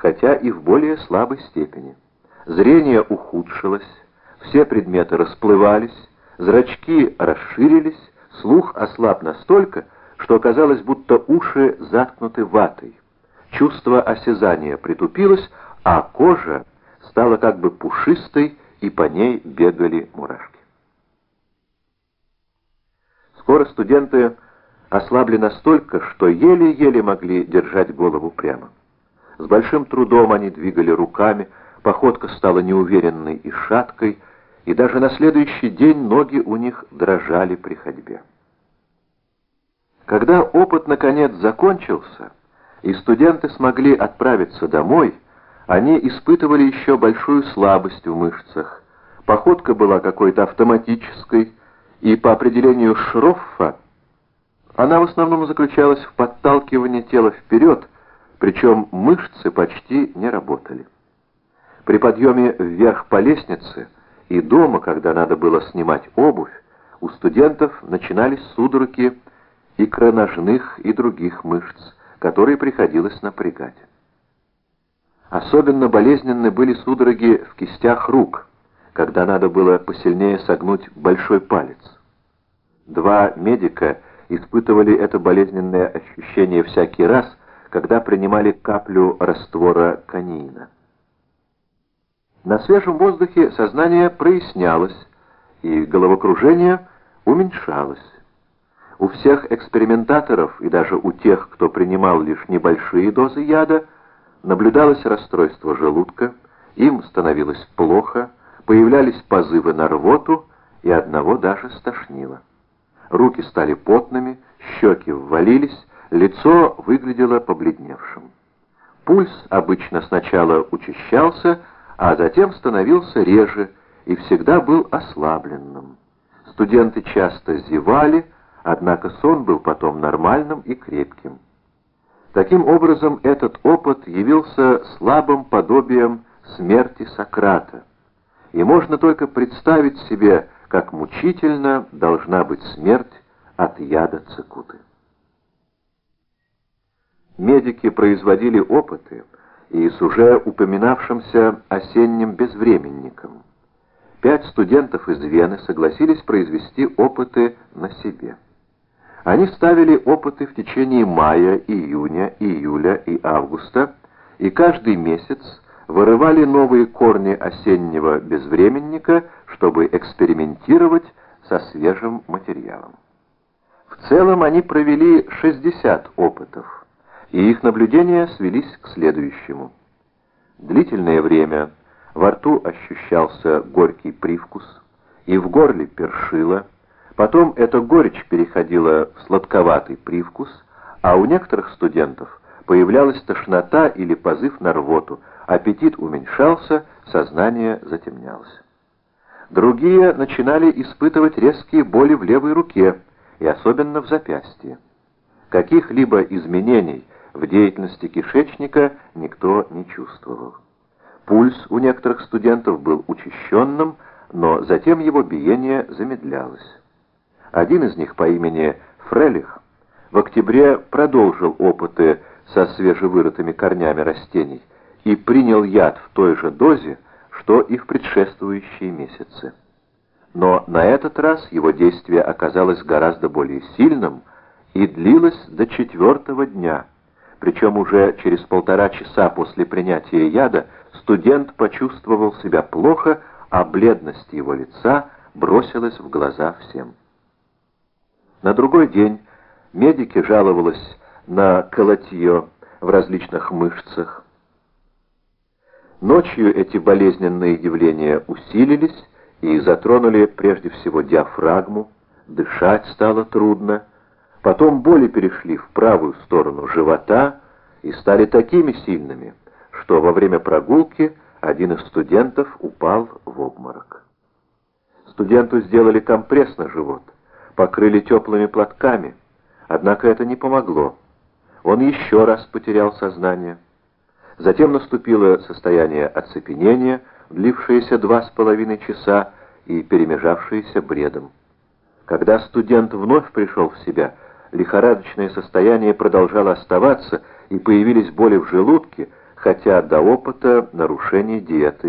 хотя и в более слабой степени. Зрение ухудшилось, все предметы расплывались, зрачки расширились, слух ослаб настолько, что казалось, будто уши заткнуты ватой. Чувство осязания притупилось, а кожа стала как бы пушистой, и по ней бегали мурашки. Скоро студенты ослабли настолько, что еле-еле могли держать голову прямо. С большим трудом они двигали руками, походка стала неуверенной и шаткой, и даже на следующий день ноги у них дрожали при ходьбе. Когда опыт наконец закончился, и студенты смогли отправиться домой, они испытывали еще большую слабость в мышцах. Походка была какой-то автоматической, и по определению Шроффа она в основном заключалась в подталкивании тела вперед, причем мышцы почти не работали. При подъеме вверх по лестнице и дома, когда надо было снимать обувь, у студентов начинались судороги икроножных и других мышц, которые приходилось напрягать. Особенно болезненны были судороги в кистях рук, когда надо было посильнее согнуть большой палец. Два медика испытывали это болезненное ощущение всякий раз, когда принимали каплю раствора канина. На свежем воздухе сознание прояснялось, и головокружение уменьшалось. У всех экспериментаторов и даже у тех, кто принимал лишь небольшие дозы яда, наблюдалось расстройство желудка, им становилось плохо, появлялись позывы на рвоту, и одного даже стошнило. Руки стали потными, щеки ввалились, лицо выглядело побледневшим. Пульс обычно сначала учащался, а затем становился реже и всегда был ослабленным. Студенты часто зевали, однако сон был потом нормальным и крепким. Таким образом, этот опыт явился слабым подобием смерти Сократа, и можно только представить себе, как мучительно должна быть смерть от яда цикуты. Медики производили опыты и с уже упоминавшимся осенним безвременником. Пять студентов из Вены согласились произвести опыты на себе. Они ставили опыты в течение мая, июня, июля и августа, и каждый месяц вырывали новые корни осеннего безвременника, чтобы экспериментировать со свежим материалом. В целом они провели 60 опытов, и их наблюдения свелись к следующему. Длительное время во рту ощущался горький привкус, и в горле першило, потом эта горечь переходила в сладковатый привкус, а у некоторых студентов появлялась тошнота или позыв на рвоту, аппетит уменьшался, сознание затемнялось. Другие начинали испытывать резкие боли в левой руке и особенно в запястье. Каких-либо изменений в деятельности кишечника никто не чувствовал. Пульс у некоторых студентов был учащенным, но затем его биение замедлялось. Один из них по имени Фрелих в октябре продолжил опыты со свежевырытыми корнями растений, и принял яд в той же дозе, что и в предшествующие месяцы. Но на этот раз его действие оказалось гораздо более сильным и длилось до четвертого дня, причем уже через полтора часа после принятия яда студент почувствовал себя плохо, а бледность его лица бросилась в глаза всем. На другой день медики жаловались на колотье в различных мышцах, Ночью эти болезненные явления усилились и затронули прежде всего диафрагму, дышать стало трудно, потом боли перешли в правую сторону живота и стали такими сильными, что во время прогулки один из студентов упал в обморок. Студенту сделали компресс на живот, покрыли теплыми платками, однако это не помогло. Он еще раз потерял сознание. Затем наступило состояние оцепенения, длившееся два с половиной часа и перемежавшееся бредом. Когда студент вновь пришел в себя, лихорадочное состояние продолжало оставаться, и появились боли в желудке, хотя до опыта нарушения диеты